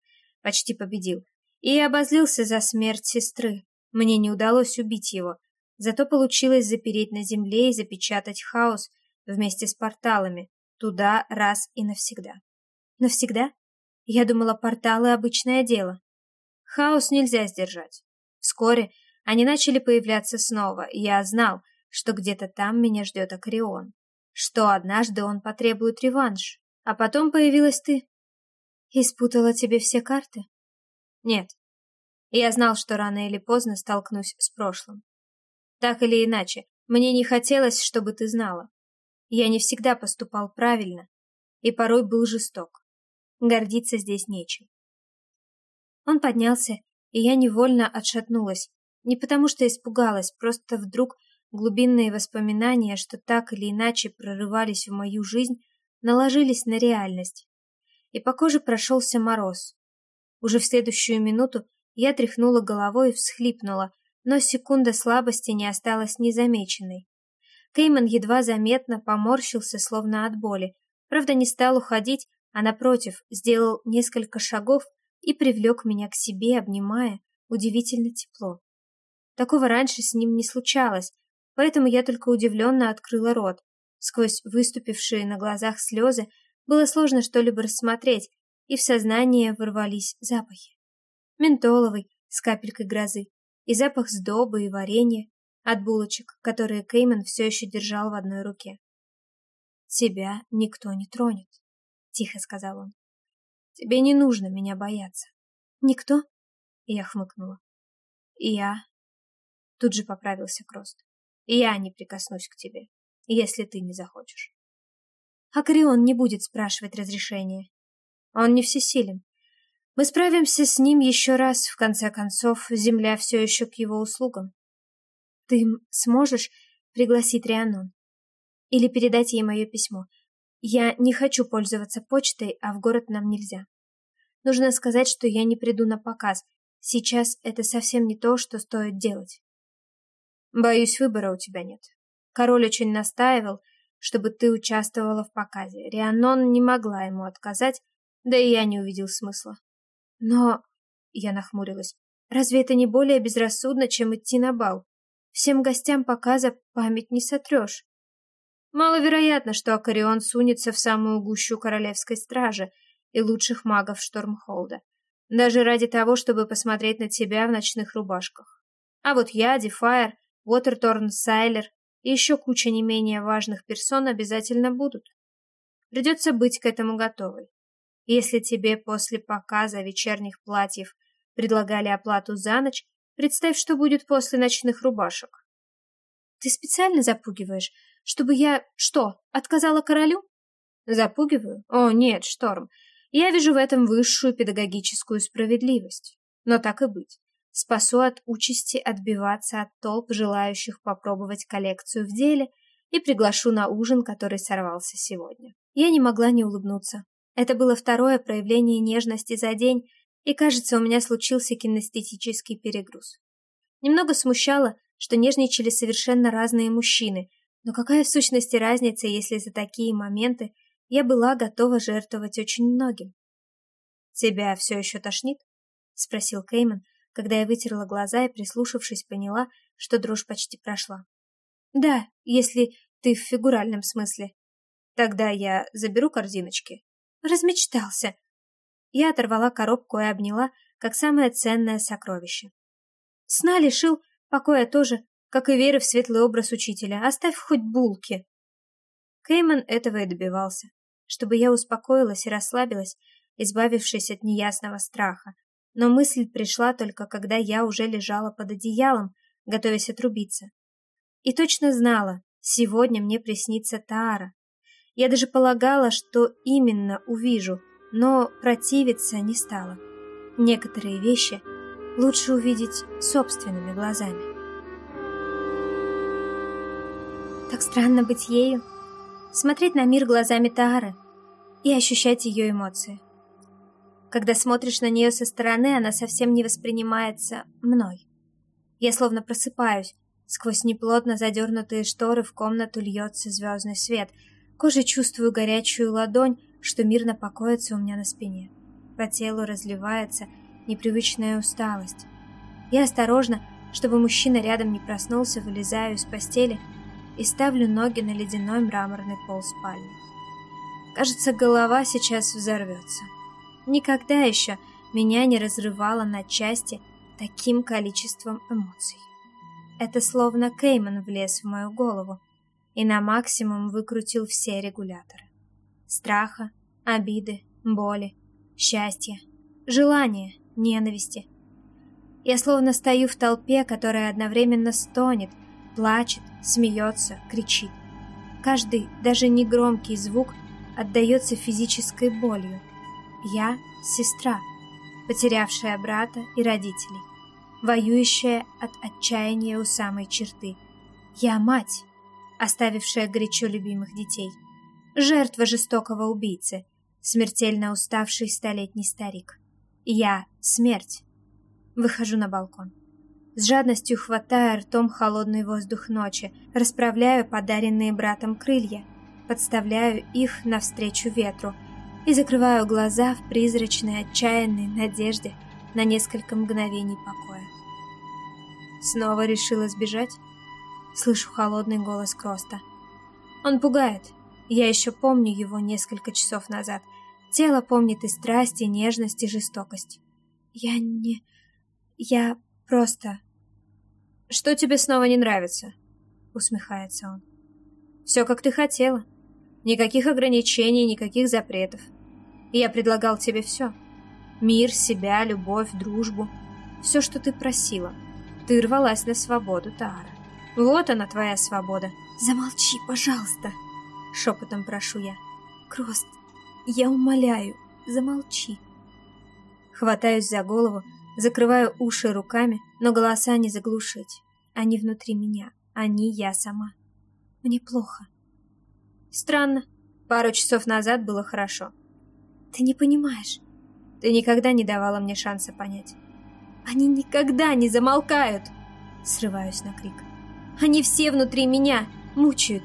почти победил, и обозлился за смерть сестры, мне не удалось убить его, зато получилось запереть на земле и запечатать хаос вместе с порталами, туда раз и навсегда. Навсегда? Я думала, порталы — обычное дело. Хаос нельзя сдержать. Вскоре они начали появляться снова, и я знал, что где-то там меня ждет Акрион, что однажды он потребует реванш, а потом появилась ты. Испутала тебе все карты? Нет, я знал, что рано или поздно столкнусь с прошлым. Так или иначе, мне не хотелось, чтобы ты знала. Я не всегда поступал правильно и порой был жесток. Гордиться здесь нечем. Он поднялся, и я невольно отшатнулась, не потому что испугалась, просто вдруг глубинные воспоминания, что так или иначе прорывались в мою жизнь, наложились на реальность. И по коже прошелся мороз. Уже в следующую минуту я тряхнула головой и всхлипнула, но секунда слабости не осталась незамеченной. Кейман едва заметно поморщился, словно от боли. Правда, не стал уходить, а напротив, сделал несколько шагов и привлек меня к себе, обнимая, удивительно тепло. Такого раньше с ним не случалось, поэтому я только удивленно открыла рот. Сквозь выступившие на глазах слезы было сложно что-либо рассмотреть, и в сознание ворвались запахи ментоловый с капелькой грозы и запах сдобы и варенья от булочек, которые Кейман все еще держал в одной руке. «Тебя никто не тронет», — тихо сказал он. «Тебе не нужно меня бояться». «Никто?» — я хмыкнула. «И я...» Тут же поправился Крост. «И я не прикоснусь к тебе, если ты не захочешь». Акрион не будет спрашивать разрешения. Он не всесилен, мы справимся с ним еще раз, в конце концов, земля все еще к его услугам. Ты сможешь пригласить Рианон? Или передать ей мое письмо. Я не хочу пользоваться почтой, а в город нам нельзя. Нужно сказать, что я не приду на показ. Сейчас это совсем не то, что стоит делать. Боюсь, выбора у тебя нет. Король очень настаивал, чтобы ты участвовала в показе. Рианон не могла ему отказать, да и я не увидел смысла. Но... Я нахмурилась. Разве это не более безрассудно, чем идти на бал? Всем гостям показа память не сотрешь. Маловероятно, что Акарион сунется в самую гущу королевской стражи и лучших магов Штормхолда. Даже ради того, чтобы посмотреть на тебя в ночных рубашках. А вот я, Дефайр, Уотерторн, Сайлер и еще куча не менее важных персон обязательно будут. Придется быть к этому готовой. Если тебе после показа вечерних платьев предлагали оплату за ночь, представь, что будет после ночных рубашек. Ты специально запугиваешь, чтобы я, что, отказала королю? Запугиваю? О, нет, Шторм. Я вижу в этом высшую педагогическую справедливость. Но так и быть. Спасу от участи отбиваться от толп желающих попробовать коллекцию в деле и приглашу на ужин, который сорвался сегодня. Я не могла не улыбнуться. Это было второе проявление нежности за день, и, кажется, у меня случился кинестетический перегруз. Немного смущало, что нежничали совершенно разные мужчины, но какая в сущности разница, если за такие моменты я была готова жертвовать очень многим? «Тебя все еще тошнит?» — спросил Кейман, когда я вытерла глаза и, прислушавшись, поняла, что дрожь почти прошла. «Да, если ты в фигуральном смысле. Тогда я заберу корзиночки Размечтался. Я оторвала коробку и обняла, как самое ценное сокровище. Сна лишил, покоя тоже, как и веры в светлый образ учителя. Оставь хоть булки. Кейман этого и добивался, чтобы я успокоилась и расслабилась, избавившись от неясного страха. Но мысль пришла только, когда я уже лежала под одеялом, готовясь отрубиться. И точно знала, сегодня мне приснится Таара, я даже полагала, что именно увижу, но противиться не стала. Некоторые вещи лучше увидеть собственными глазами. Так странно быть ею, смотреть на мир глазами Таары и ощущать ее эмоции. Когда смотришь на нее со стороны, она совсем не воспринимается мной. Я словно просыпаюсь, сквозь неплотно задернутые шторы в комнату льется звездный свет — Кожей чувствую горячую ладонь, что мирно покоится у меня на спине. По телу разливается непривычная усталость. Я осторожно, чтобы мужчина рядом не проснулся, вылезаю из постели и ставлю ноги на ледяной мраморный пол спальни. Кажется, голова сейчас взорвется. Никогда еще меня не разрывало на части таким количеством эмоций. Это словно Кейман влез в мою голову, и на максимум выкрутил все регуляторы. Страха, обиды, боли, счастья, желания, ненависти. Я словно стою в толпе, которая одновременно стонет, плачет, смеется, кричит. Каждый, даже негромкий звук отдается физической болью. Я — сестра, потерявшая брата и родителей, воюющая от отчаяния у самой черты. Я мать, оставившая горячо любимых детей. Жертва жестокого убийцы, смертельно уставший столетний старик. Я — смерть. Выхожу на балкон. С жадностью хватаю ртом холодный воздух ночи, расправляю подаренные братом крылья, подставляю их навстречу ветру и закрываю глаза в призрачной отчаянной надежде на несколько мгновений покоя. Снова решила сбежать? Слышу холодный голос Кроста. Он пугает. Я еще помню его несколько часов назад. Тело помнит и страсть, и нежность, и жестокость. Я не... Я просто... Что тебе снова не нравится? Усмехается он. Все, как ты хотела. Никаких ограничений, никаких запретов. Я предлагал тебе все. Мир, себя, любовь, дружбу. Все, что ты просила. Ты рвалась на свободу, Тара. Вот она, твоя свобода. Замолчи, пожалуйста, шепотом прошу я. Крост, я умоляю, замолчи. Хватаюсь за голову, закрываю уши руками, но голоса не заглушить. Они внутри меня, они я сама. Мне плохо. Странно. Пару часов назад было хорошо. Ты не понимаешь. Ты никогда не давала мне шанса понять. Они никогда не замолкают. Срываюсь на крик. Они все внутри меня мучают.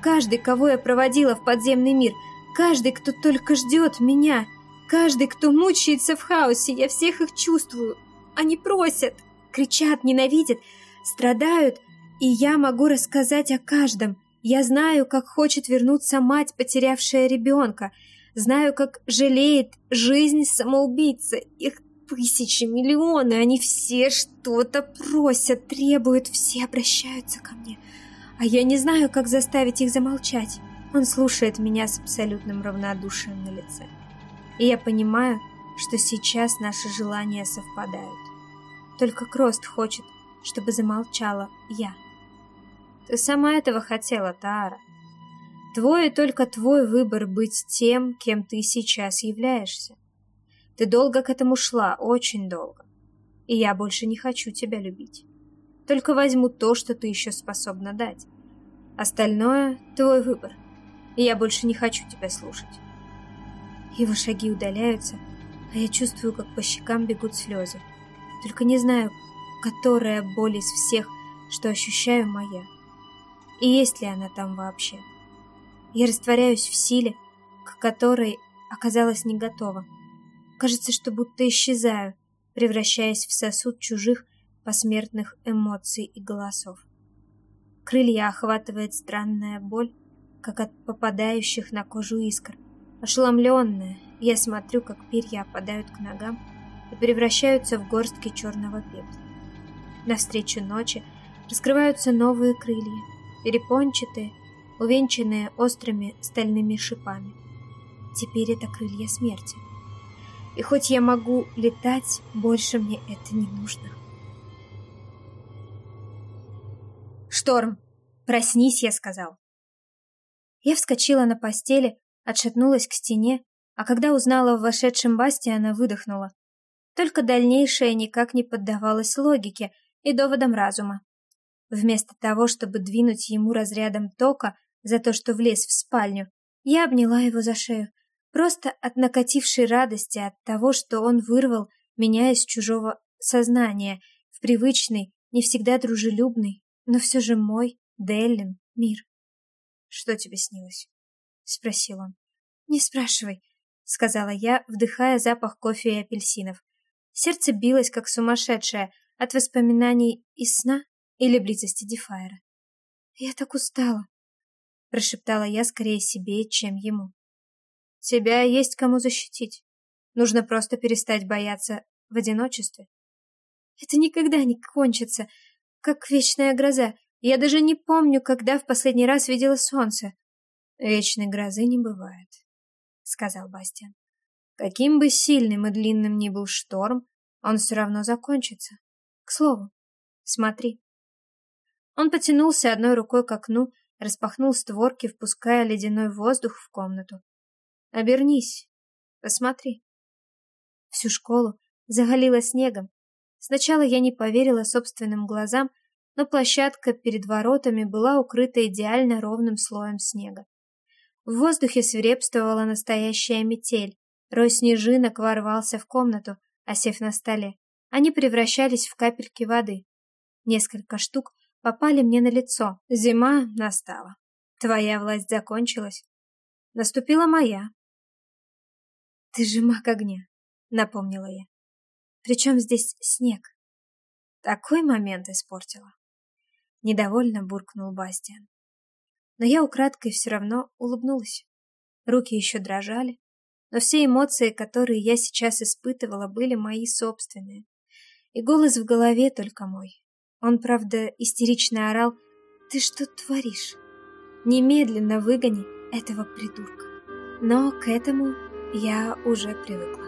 Каждый, кого я проводила в подземный мир, каждый, кто только ждет меня, каждый, кто мучается в хаосе, я всех их чувствую. Они просят, кричат, ненавидят, страдают, и я могу рассказать о каждом. Я знаю, как хочет вернуться мать, потерявшая ребенка. Знаю, как жалеет жизнь самоубийцы. Их тысячи, миллионы, они все что-то просят, требуют, все обращаются ко мне. А я не знаю, как заставить их замолчать. Он слушает меня с абсолютным равнодушием на лице. И я понимаю, что сейчас наши желания совпадают. Только Крост хочет, чтобы замолчала я. Ты сама этого хотела, Тара. Твой и только твой выбор быть тем, кем ты сейчас являешься. Ты долго к этому шла, очень долго. И я больше не хочу тебя любить. Только возьму то, что ты еще способна дать. Остальное — твой выбор. И я больше не хочу тебя слушать. Его шаги удаляются, а я чувствую, как по щекам бегут слезы. Только не знаю, которая боль из всех, что ощущаю, моя. И есть ли она там вообще? Я растворяюсь в силе, к которой оказалась не готова. Кажется, что будто исчезаю, превращаясь в сосуд чужих посмертных эмоций и голосов. Крылья охватывает странная боль, как от попадающих на кожу искр. Ошеломленная, я смотрю, как перья опадают к ногам и превращаются в горстки черного пепла. Навстречу ночи раскрываются новые крылья, перепончатые, увенчанные острыми стальными шипами. Теперь это крылья смерти. И хоть я могу летать, больше мне это не нужно. «Шторм! Проснись!» — я сказал. Я вскочила на постели, отшатнулась к стене, а когда узнала в вошедшем Басте, она выдохнула. Только дальнейшее никак не поддавалось логике и доводам разума. Вместо того, чтобы двинуть ему разрядом тока за то, что влез в спальню, я обняла его за шею, просто от накатившей радости от того, что он вырвал меня из чужого сознания в привычный, не всегда дружелюбный, но все же мой, Деллин, мир. «Что тебе снилось?» — спросил он. «Не спрашивай», — сказала я, вдыхая запах кофе и апельсинов. Сердце билось, как сумасшедшее, от воспоминаний из сна или близости Дефайра. «Я так устала», — прошептала я скорее себе, чем ему. Тебя есть кому защитить. Нужно просто перестать бояться в одиночестве. Это никогда не кончится, как вечная гроза. Я даже не помню, когда в последний раз видела солнце. Вечной грозы не бывает, сказал Бастиан. Каким бы сильным и длинным ни был шторм, он все равно закончится. К слову, смотри. Он потянулся одной рукой к окну, распахнул створки, впуская ледяной воздух в комнату. Обернись, посмотри. Всю школу заголило снегом. Сначала я не поверила собственным глазам, но площадка перед воротами была укрыта идеально ровным слоем снега. В воздухе свирепствовала настоящая метель. Рой снежинок ворвался в комнату, осев на столе. Они превращались в капельки воды. Несколько штук попали мне на лицо. Зима настала. Твоя власть закончилась. Наступила моя. «Ты же маг огня», — напомнила я. «Причем здесь снег?» Такой момент испортила. Недовольно буркнул Бастиан. Но я украдкой все равно улыбнулась. Руки еще дрожали, но все эмоции, которые я сейчас испытывала, были мои собственные. И голос в голове только мой. Он, правда, истерично орал «Ты что творишь? Немедленно выгони этого придурка». Но к этому я уже привыкла.